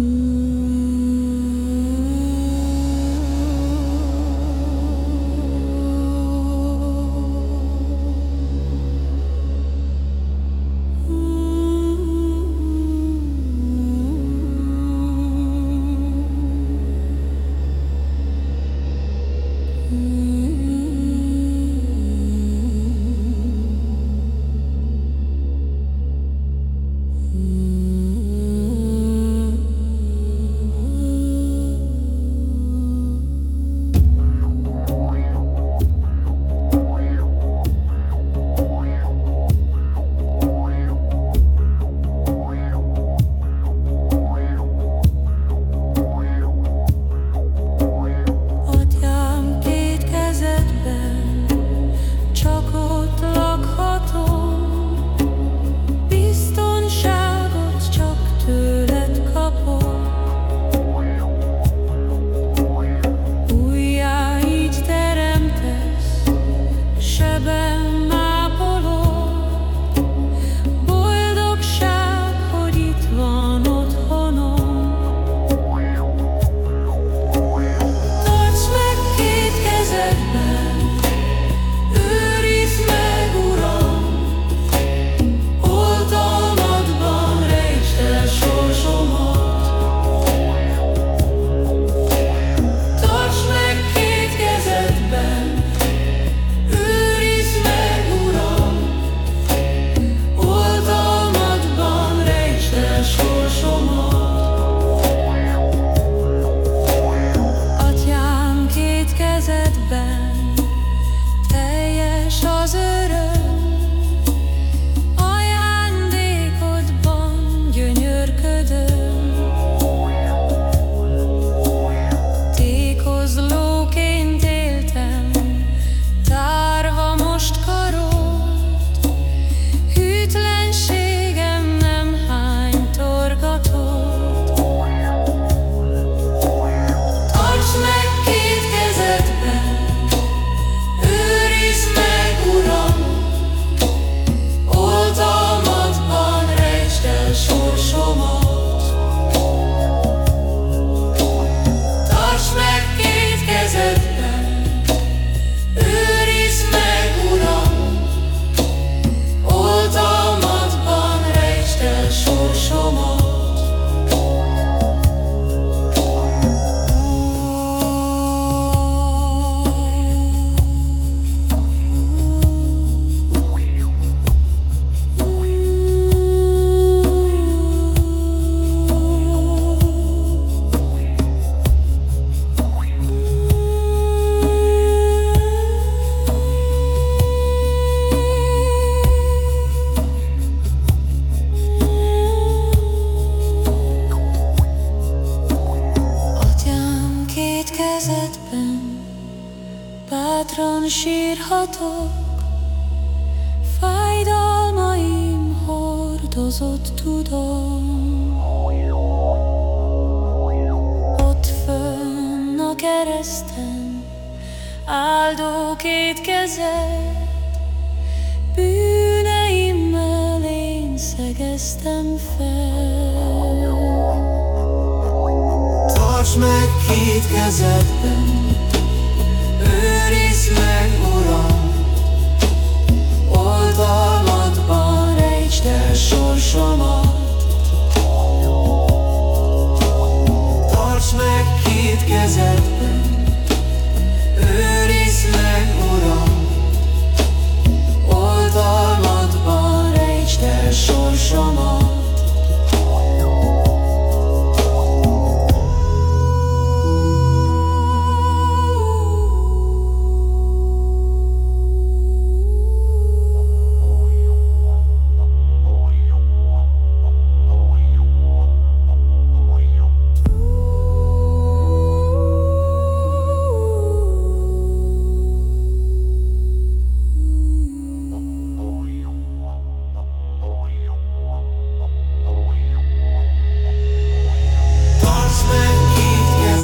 Mm. Bátran sírhatok, fájdalmaim hordozott tudom. Ott fönn a kereszten áldó két kezed, bűneimmel én szegeztem fel. Tartsd meg két kezedben, Őrizd meg, Uram, oldalmadban. Tarts meg két kezedben,